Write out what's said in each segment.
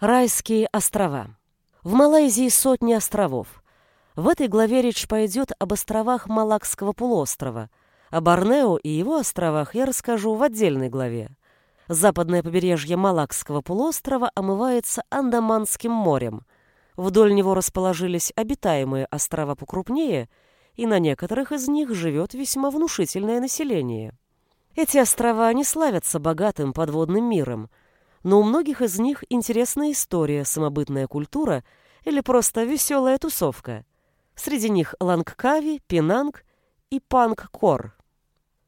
Райские острова. В Малайзии сотни островов. В этой главе речь пойдет об островах Малакского полуострова. О Борнео и его островах я расскажу в отдельной главе. Западное побережье Малакского полуострова омывается Андаманским морем. Вдоль него расположились обитаемые острова покрупнее, и на некоторых из них живет весьма внушительное население. Эти острова не славятся богатым подводным миром – но у многих из них интересная история, самобытная культура или просто веселая тусовка. Среди них Лангкави, Пинанг и Панг-Кор.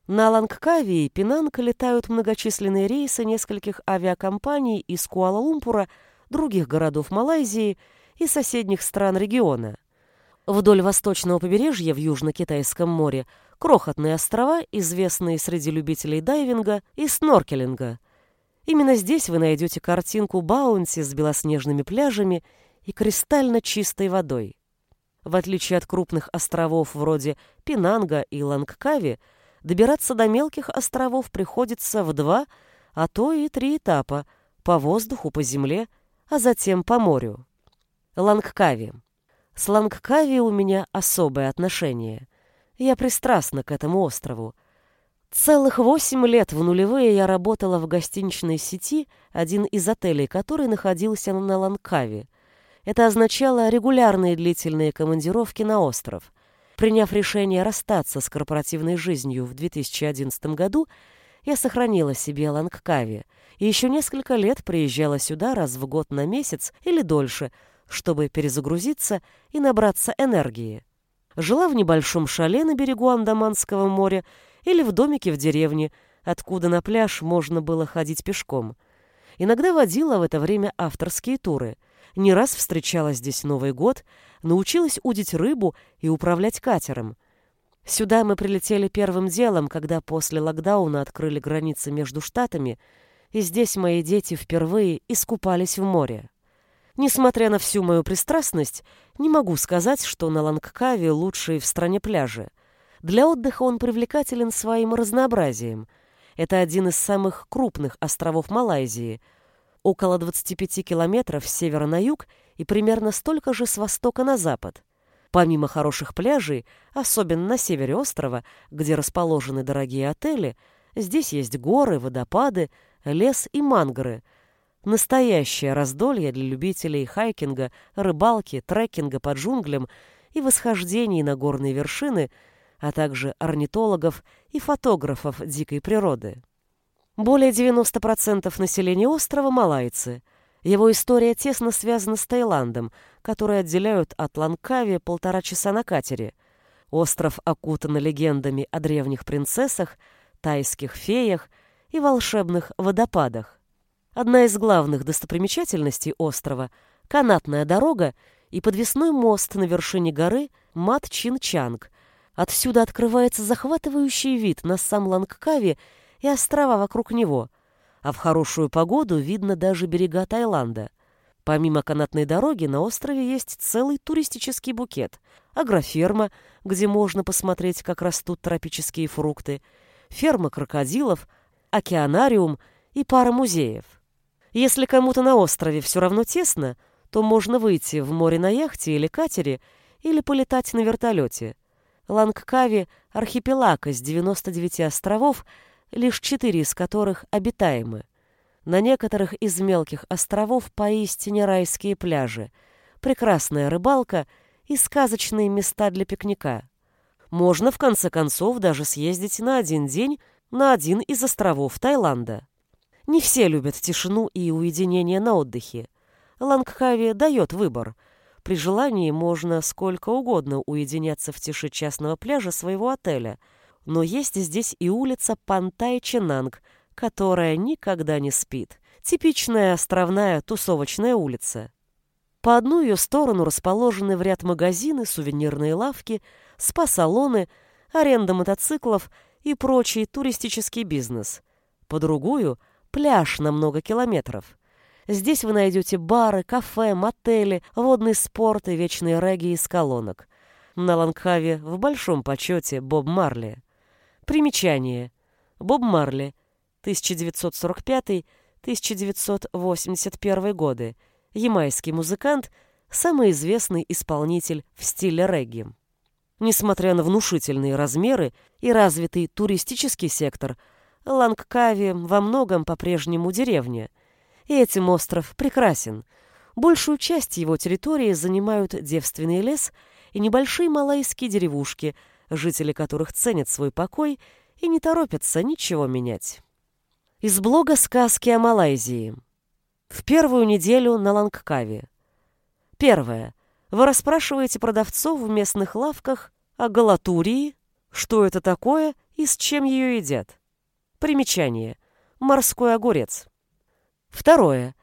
На Лангкави и Пинанг летают многочисленные рейсы нескольких авиакомпаний из Куала-Лумпура, других городов Малайзии и соседних стран региона. Вдоль восточного побережья в Южно-Китайском море крохотные острова, известные среди любителей дайвинга и сноркелинга – Именно здесь вы найдете картинку Баунти с белоснежными пляжами и кристально чистой водой. В отличие от крупных островов вроде Пинанга и Лангкави, добираться до мелких островов приходится в два, а то и три этапа – по воздуху, по земле, а затем по морю. Лангкави. С Лангкави у меня особое отношение. Я пристрастна к этому острову. Целых восемь лет в нулевые я работала в гостиничной сети, один из отелей которой находился на Ланкаве. Это означало регулярные длительные командировки на остров. Приняв решение расстаться с корпоративной жизнью в 2011 году, я сохранила себе Лангкави и еще несколько лет приезжала сюда раз в год на месяц или дольше, чтобы перезагрузиться и набраться энергии. Жила в небольшом шале на берегу Андаманского моря или в домике в деревне, откуда на пляж можно было ходить пешком. Иногда водила в это время авторские туры. Не раз встречала здесь Новый год, научилась удить рыбу и управлять катером. Сюда мы прилетели первым делом, когда после локдауна открыли границы между штатами, и здесь мои дети впервые искупались в море. Несмотря на всю мою пристрастность, не могу сказать, что на Лангкаве лучшие в стране пляжи – для отдыха он привлекателен своим разнообразием. Это один из самых крупных островов Малайзии. Около 25 километров с севера на юг и примерно столько же с востока на запад. Помимо хороших пляжей, особенно на севере острова, где расположены дорогие отели, здесь есть горы, водопады, лес и мангры. Настоящее раздолье для любителей хайкинга, рыбалки, трекинга по джунглям и восхождений на горные вершины – а также орнитологов и фотографов дикой природы. Более 90% населения острова – малайцы. Его история тесно связана с Таиландом, который отделяют от Ланкави полтора часа на катере. Остров окутан легендами о древних принцессах, тайских феях и волшебных водопадах. Одна из главных достопримечательностей острова – канатная дорога и подвесной мост на вершине горы Мат-Чин-Чанг, Отсюда открывается захватывающий вид на сам Лангкави и острова вокруг него, а в хорошую погоду видно даже берега Таиланда. Помимо канатной дороги на острове есть целый туристический букет, агроферма, где можно посмотреть, как растут тропические фрукты, ферма крокодилов, океанариум и пара музеев. Если кому-то на острове все равно тесно, то можно выйти в море на яхте или катере или полетать на вертолете – Лангкави – архипелаг из 99 островов, лишь четыре из которых обитаемы. На некоторых из мелких островов поистине райские пляжи, прекрасная рыбалка и сказочные места для пикника. Можно, в конце концов, даже съездить на один день на один из островов Таиланда. Не все любят тишину и уединение на отдыхе. Лангхави дает выбор – при желании можно сколько угодно уединяться в тиши частного пляжа своего отеля, но есть здесь и улица Пантай-Ченанг, которая никогда не спит. Типичная островная тусовочная улица. По одну ее сторону расположены в ряд магазины, сувенирные лавки, спа-салоны, аренда мотоциклов и прочий туристический бизнес. По другую – пляж на много километров. Здесь вы найдете бары, кафе, мотели, водный спорт и вечные регги из колонок. На Лангхаве в большом почете Боб Марли. Примечание. Боб Марли, 1945-1981 годы. ямайский музыкант, самый известный исполнитель в стиле регги. Несмотря на внушительные размеры и развитый туристический сектор, Лангкави во многом по-прежнему деревня. Этим остров прекрасен. Большую часть его территории занимают девственный лес и небольшие малайские деревушки, жители которых ценят свой покой и не торопятся ничего менять. Из блога «Сказки о Малайзии». В первую неделю на Лангкаве. Первое. Вы расспрашиваете продавцов в местных лавках о галатурии, что это такое и с чем ее едят. Примечание. Морской огурец. Второе.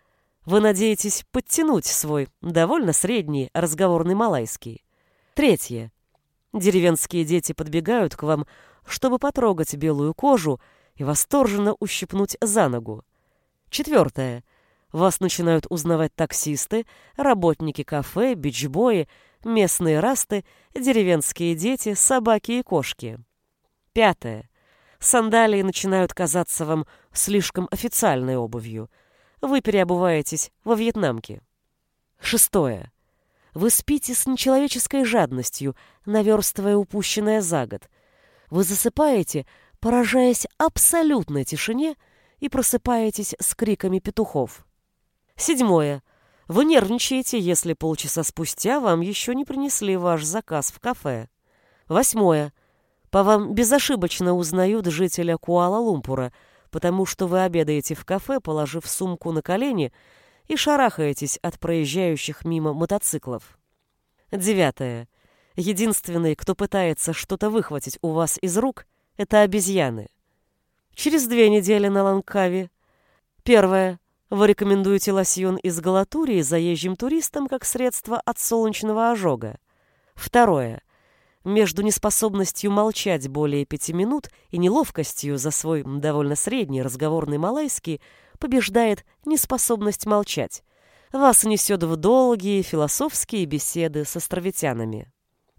Вы надеетесь подтянуть свой довольно средний разговорный малайский. Третье. Деревенские дети подбегают к вам, чтобы потрогать белую кожу и восторженно ущипнуть за ногу. Четвертое. Вас начинают узнавать таксисты, работники кафе, бичбои, местные расты, деревенские дети, собаки и кошки. Пятое. Сандалии начинают казаться вам слишком официальной обувью. Вы переобуваетесь во вьетнамке. Шестое. Вы спите с нечеловеческой жадностью, наверстывая упущенное за год. Вы засыпаете, поражаясь абсолютной тишине, и просыпаетесь с криками петухов. Седьмое. Вы нервничаете, если полчаса спустя вам еще не принесли ваш заказ в кафе. Восьмое. По вам безошибочно узнают жителя Куала-Лумпура, потому что вы обедаете в кафе, положив сумку на колени и шарахаетесь от проезжающих мимо мотоциклов. Девятое. Единственный, кто пытается что-то выхватить у вас из рук, это обезьяны. Через две недели на Ланкаве. Первое. Вы рекомендуете лосьон из галатурии заезжим туристам как средство от солнечного ожога. Второе. Между неспособностью молчать более пяти минут и неловкостью за свой довольно средний разговорный малайский побеждает неспособность молчать. Вас несет в долгие философские беседы с островитянами.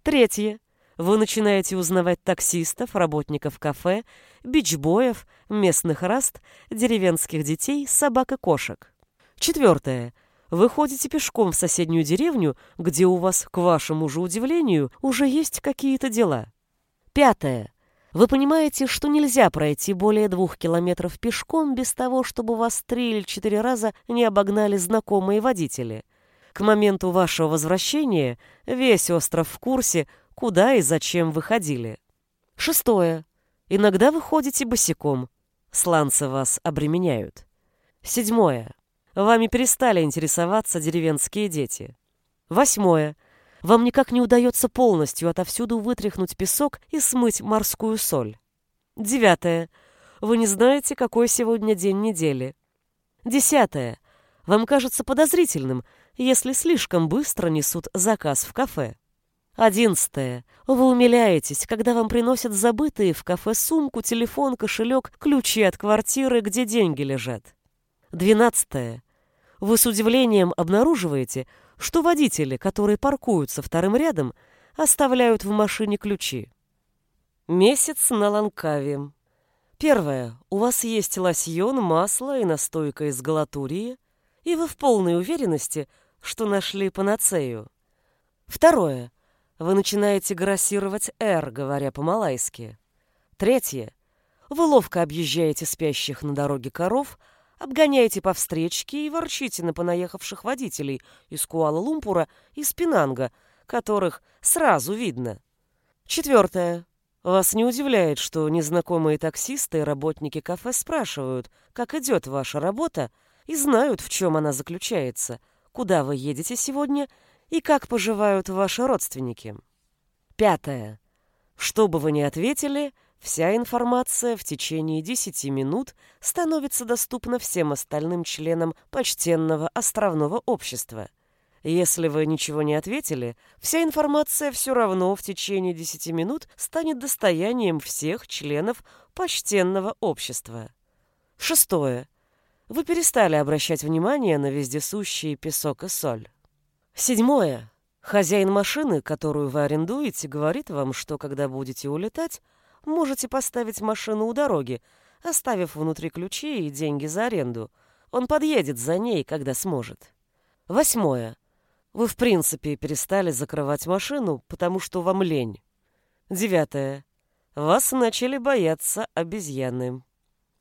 Третье. Вы начинаете узнавать таксистов, работников кафе, бичбоев, местных раст, деревенских детей, собак и кошек. Четвертое. Вы ходите пешком в соседнюю деревню, где у вас, к вашему же удивлению, уже есть какие-то дела. Пятое. Вы понимаете, что нельзя пройти более двух километров пешком без того, чтобы вас три или четыре раза не обогнали знакомые водители. К моменту вашего возвращения весь остров в курсе, куда и зачем вы ходили. Шестое. Иногда вы ходите босиком. Сланцы вас обременяют. Седьмое. Вами перестали интересоваться деревенские дети. Восьмое. Вам никак не удается полностью отовсюду вытряхнуть песок и смыть морскую соль. Девятое. Вы не знаете, какой сегодня день недели. Десятое. Вам кажется подозрительным, если слишком быстро несут заказ в кафе. Одиннадцатое. Вы умиляетесь, когда вам приносят забытые в кафе сумку, телефон, кошелек, ключи от квартиры, где деньги лежат. Двенадцатое. Вы с удивлением обнаруживаете, что водители, которые паркуются вторым рядом, оставляют в машине ключи. Месяц на Ланкаве. Первое. У вас есть лосьон, масло и настойка из галатурии, и вы в полной уверенности, что нашли панацею. Второе. Вы начинаете грассировать «Р», говоря по-малайски. Третье. Вы ловко объезжаете спящих на дороге коров, обгоняете по встречке и ворчите на понаехавших водителей из Куала-Лумпура и Спинанга, которых сразу видно. Четвертое. Вас не удивляет, что незнакомые таксисты и работники кафе спрашивают, как идет ваша работа, и знают, в чем она заключается, куда вы едете сегодня и как поживают ваши родственники. Пятое. Что бы вы ни ответили, вся информация в течение 10 минут становится доступна всем остальным членам почтенного островного общества. Если вы ничего не ответили, вся информация все равно в течение 10 минут станет достоянием всех членов почтенного общества. Шестое. Вы перестали обращать внимание на вездесущие песок и соль. Седьмое. Хозяин машины, которую вы арендуете, говорит вам, что когда будете улетать, можете поставить машину у дороги, оставив внутри ключи и деньги за аренду. Он подъедет за ней, когда сможет. Восьмое. Вы в принципе перестали закрывать машину, потому что вам лень. Девятое. Вас начали бояться обезьяны.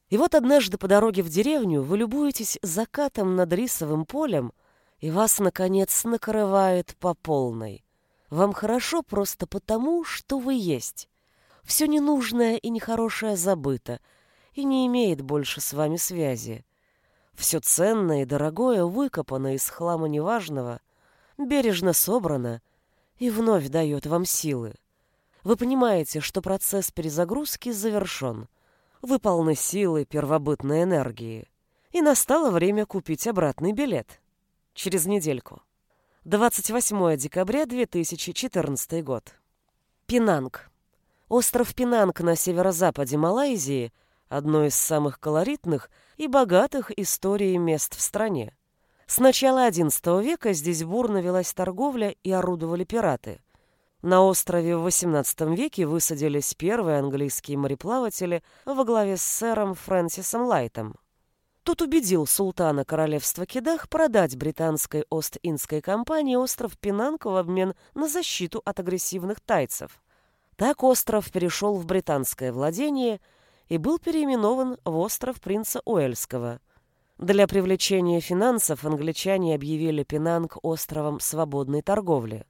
И вот однажды по дороге в деревню вы любуетесь закатом над рисовым полем, и вас, наконец, накрывает по полной. Вам хорошо просто потому, что вы есть. Все ненужное и нехорошее забыто и не имеет больше с вами связи. Все ценное и дорогое выкопано из хлама неважного, бережно собрано и вновь дает вам силы. Вы понимаете, что процесс перезагрузки завершен. Вы полны силы первобытной энергии. И настало время купить обратный билет. Через недельку. 28 декабря 2014 год. Пинанг. Остров Пинанг на северо-западе Малайзии – одно из самых колоритных и богатых историей мест в стране. С начала XI века здесь бурно велась торговля и орудовали пираты. На острове в XVIII веке высадились первые английские мореплаватели во главе с сэром Фрэнсисом Лайтом. Тот убедил султана королевства Кедах продать британской Ост-Индской компании остров Пинанг в обмен на защиту от агрессивных тайцев. Так остров перешел в британское владение и был переименован в остров принца Уэльского. Для привлечения финансов англичане объявили Пинанг островом свободной торговли.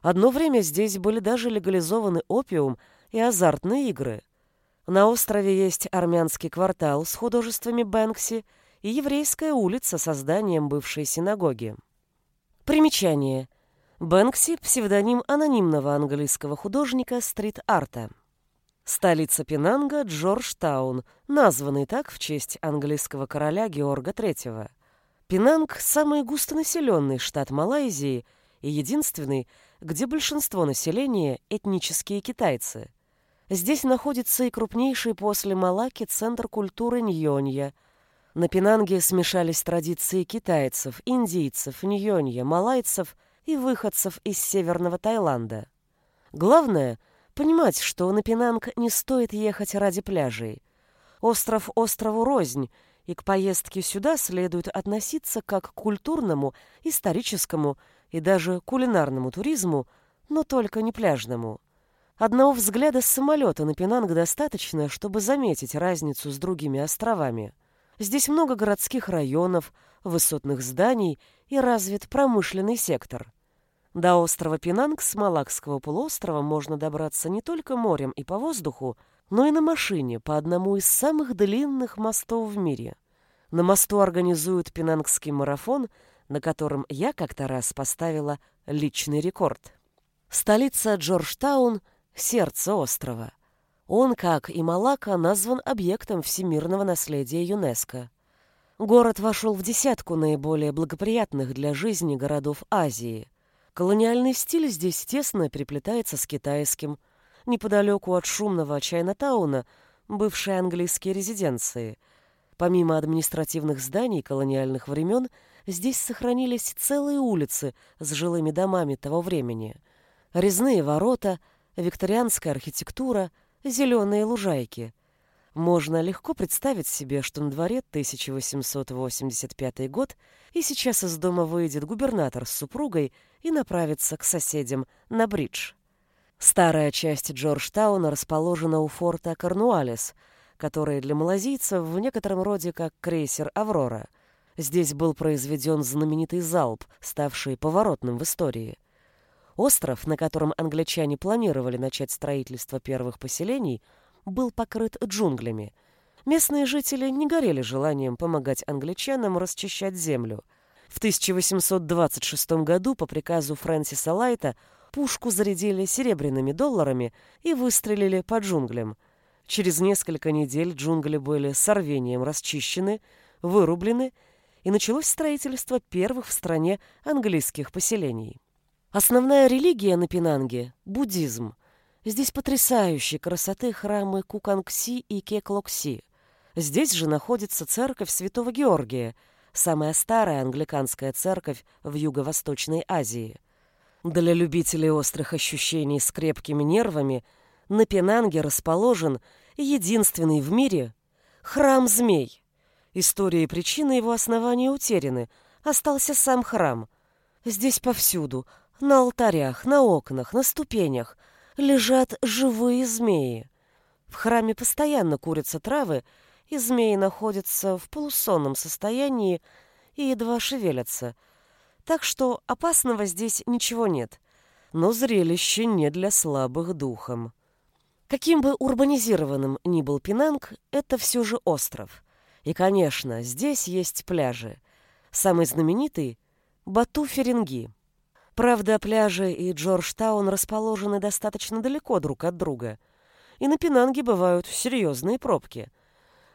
Одно время здесь были даже легализованы опиум и азартные игры. На острове есть армянский квартал с художествами Бэнкси – и еврейская улица со зданием бывшей синагоги. Примечание. Бэнкси – псевдоним анонимного английского художника стрит-арта. Столица Пенанга – Джорджтаун, названный так в честь английского короля Георга III. Пенанг – самый густонаселенный штат Малайзии и единственный, где большинство населения – этнические китайцы. Здесь находится и крупнейший после Малаки центр культуры Ньонья – на Пенанге смешались традиции китайцев, индийцев, ньонья, малайцев и выходцев из северного Таиланда. Главное — понимать, что на Пенанг не стоит ехать ради пляжей. Остров острову рознь, и к поездке сюда следует относиться как к культурному, историческому и даже кулинарному туризму, но только не пляжному. Одного взгляда с самолета на Пенанг достаточно, чтобы заметить разницу с другими островами. Здесь много городских районов, высотных зданий и развит промышленный сектор. До острова Пинанг с Малакского полуострова можно добраться не только морем и по воздуху, но и на машине по одному из самых длинных мостов в мире. На мосту организуют пинангский марафон, на котором я как-то раз поставила личный рекорд. Столица Джорджтаун – сердце острова. Он, как и Малака, назван объектом всемирного наследия ЮНЕСКО. Город вошел в десятку наиболее благоприятных для жизни городов Азии. Колониальный стиль здесь тесно переплетается с китайским. Неподалеку от шумного Чайнатауна – бывшие английские резиденции. Помимо административных зданий колониальных времен, здесь сохранились целые улицы с жилыми домами того времени. Резные ворота, викторианская архитектура – зеленые лужайки. Можно легко представить себе, что на дворе 1885 год, и сейчас из дома выйдет губернатор с супругой и направится к соседям на бридж. Старая часть Джорджтауна расположена у форта Корнуалес, который для малазийцев в некотором роде как крейсер «Аврора». Здесь был произведен знаменитый залп, ставший поворотным в истории – Остров, на котором англичане планировали начать строительство первых поселений, был покрыт джунглями. Местные жители не горели желанием помогать англичанам расчищать землю. В 1826 году по приказу Фрэнсиса Лайта пушку зарядили серебряными долларами и выстрелили по джунглям. Через несколько недель джунгли были с рвением расчищены, вырублены, и началось строительство первых в стране английских поселений. Основная религия на Пинанге – буддизм. Здесь потрясающие красоты храмы Кукангси и Кеклокси. Здесь же находится церковь Святого Георгия, самая старая англиканская церковь в Юго-Восточной Азии. Для любителей острых ощущений с крепкими нервами на Пенанге расположен единственный в мире храм змей. История и причины его основания утеряны, остался сам храм – Здесь повсюду, на алтарях, на окнах, на ступенях, лежат живые змеи. В храме постоянно курятся травы, и змеи находятся в полусонном состоянии и едва шевелятся. Так что опасного здесь ничего нет. Но зрелище не для слабых духом. Каким бы урбанизированным ни был Пинанг, это все же остров. И, конечно, здесь есть пляжи. Самый знаменитый — Бату-Ференги. Правда, пляжи и Джорджтаун расположены достаточно далеко друг от друга. И на Пинанге бывают серьезные пробки.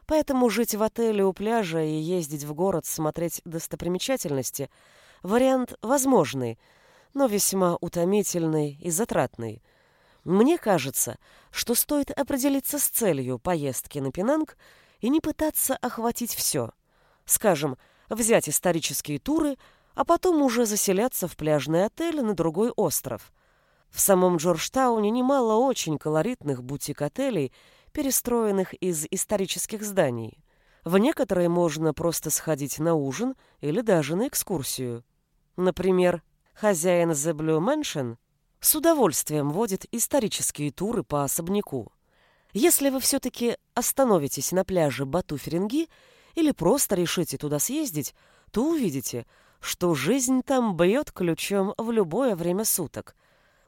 Поэтому жить в отеле у пляжа и ездить в город смотреть достопримечательности – вариант возможный, но весьма утомительный и затратный. Мне кажется, что стоит определиться с целью поездки на Пинанг и не пытаться охватить все. Скажем, взять исторические туры – а потом уже заселяться в пляжный отель на другой остров. В самом Джорджтауне немало очень колоритных бутик-отелей, перестроенных из исторических зданий. В некоторые можно просто сходить на ужин или даже на экскурсию. Например, хозяин The Blue Mansion с удовольствием водит исторические туры по особняку. Если вы все-таки остановитесь на пляже Бату-Ференги или просто решите туда съездить, то увидите – что жизнь там бьет ключом в любое время суток.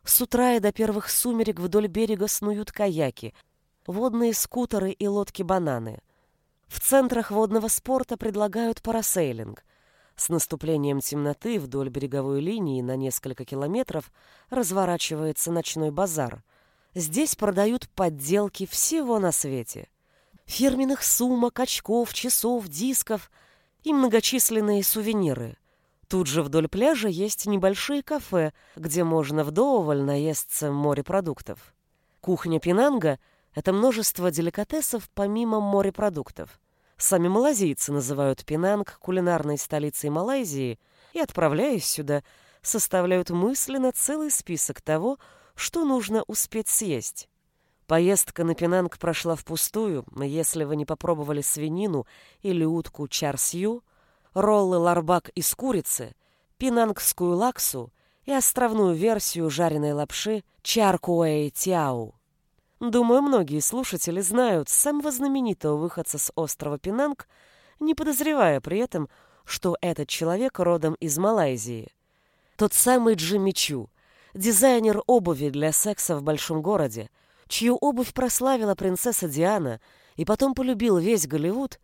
С утра и до первых сумерек вдоль берега снуют каяки, водные скутеры и лодки-бананы. В центрах водного спорта предлагают парасейлинг. С наступлением темноты вдоль береговой линии на несколько километров разворачивается ночной базар. Здесь продают подделки всего на свете. Фирменных сумок, очков, часов, дисков и многочисленные сувениры – Тут же вдоль пляжа есть небольшие кафе, где можно вдоволь наесться морепродуктов. Кухня Пинанга — это множество деликатесов помимо морепродуктов. Сами малазийцы называют Пинанг кулинарной столицей Малайзии и, отправляясь сюда, составляют мысленно целый список того, что нужно успеть съесть. Поездка на Пинанг прошла впустую, если вы не попробовали свинину или утку чарсью — роллы ларбак из курицы, пинангскую лаксу и островную версию жареной лапши чаркуэй тяу. Думаю, многие слушатели знают самого знаменитого выходца с острова Пинанг, не подозревая при этом, что этот человек родом из Малайзии. Тот самый Джимми Чу, дизайнер обуви для секса в большом городе, чью обувь прославила принцесса Диана и потом полюбил весь Голливуд,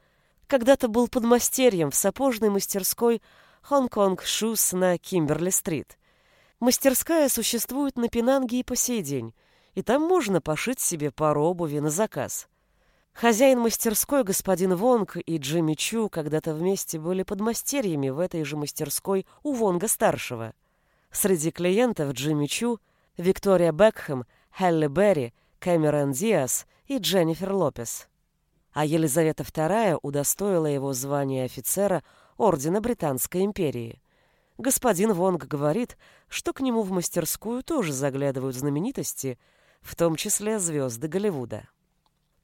когда-то был подмастерьем в сапожной мастерской «Хонг-Конг Шус» на Кимберли-стрит. Мастерская существует на Пенанге и по сей день, и там можно пошить себе пару обуви на заказ. Хозяин мастерской, господин Вонг и Джимми Чу, когда-то вместе были подмастерьями в этой же мастерской у Вонга-старшего. Среди клиентов Джимми Чу – Виктория Бекхэм, Хелли Берри, Кэмерон Диас и Дженнифер Лопес а Елизавета II удостоила его звания офицера Ордена Британской империи. Господин Вонг говорит, что к нему в мастерскую тоже заглядывают знаменитости, в том числе звезды Голливуда.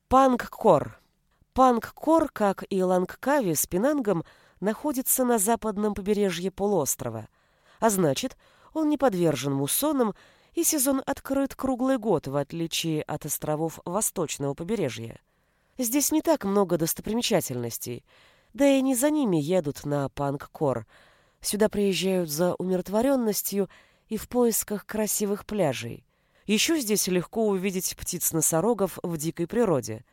Панк-кор. Панк-кор, как и Лангкави с Пинангом, находится на западном побережье полуострова, а значит, он не подвержен муссонам, и сезон открыт круглый год, в отличие от островов восточного побережья. Здесь не так много достопримечательностей, да и не за ними едут на панк-кор. Сюда приезжают за умиротворенностью и в поисках красивых пляжей. Еще здесь легко увидеть птиц-носорогов в дикой природе.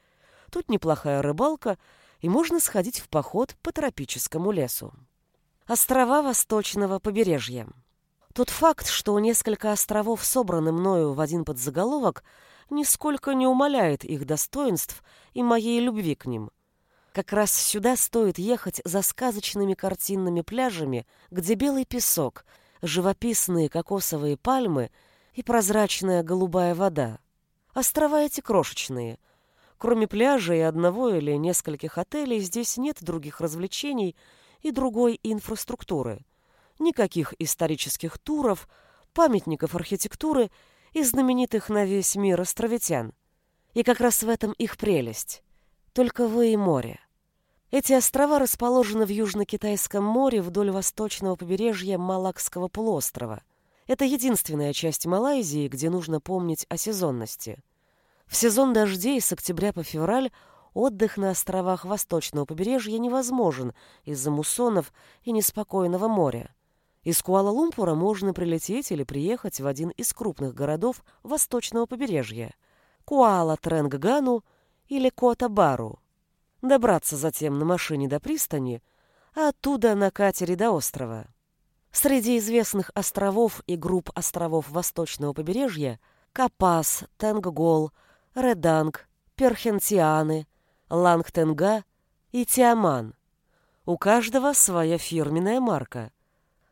Тут неплохая рыбалка, и можно сходить в поход по тропическому лесу. Острова Восточного побережья. Тот факт, что несколько островов собраны мною в один подзаголовок – нисколько не умаляет их достоинств и моей любви к ним. Как раз сюда стоит ехать за сказочными картинными пляжами, где белый песок, живописные кокосовые пальмы и прозрачная голубая вода. Острова эти крошечные. Кроме пляжа и одного или нескольких отелей здесь нет других развлечений и другой инфраструктуры. Никаких исторических туров, памятников архитектуры – и знаменитых на весь мир островитян. И как раз в этом их прелесть. Только вы и море. Эти острова расположены в Южно-Китайском море вдоль восточного побережья Малакского полуострова. Это единственная часть Малайзии, где нужно помнить о сезонности. В сезон дождей с октября по февраль отдых на островах восточного побережья невозможен из-за муссонов и неспокойного моря. Из Куала-Лумпура можно прилететь или приехать в один из крупных городов восточного побережья – Куала-Тренггану или Кота-Бару. Добраться затем на машине до пристани, а оттуда на катере до острова. Среди известных островов и групп островов восточного побережья – Капас, Тенггол, Реданг, Перхентианы, Лангтенга и Тиаман. У каждого своя фирменная марка.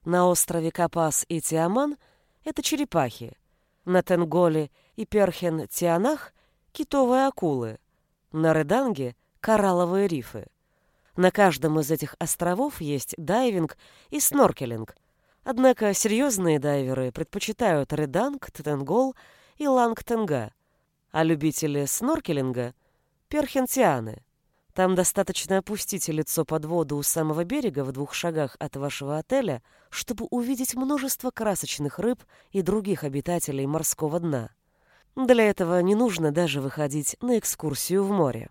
На острове Капас и Тиаман это черепахи. На Тенголе и Перхен-Тианах китовые акулы. На Реданге коралловые рифы. На каждом из этих островов есть дайвинг и сноркелинг. Однако серьезные дайверы предпочитают Реданг, Тенгол и Лангтенга, а любители сноркелинга — перхентианы. Там достаточно опустить лицо под воду у самого берега в двух шагах от вашего отеля, чтобы увидеть множество красочных рыб и других обитателей морского дна. Для этого не нужно даже выходить на экскурсию в море.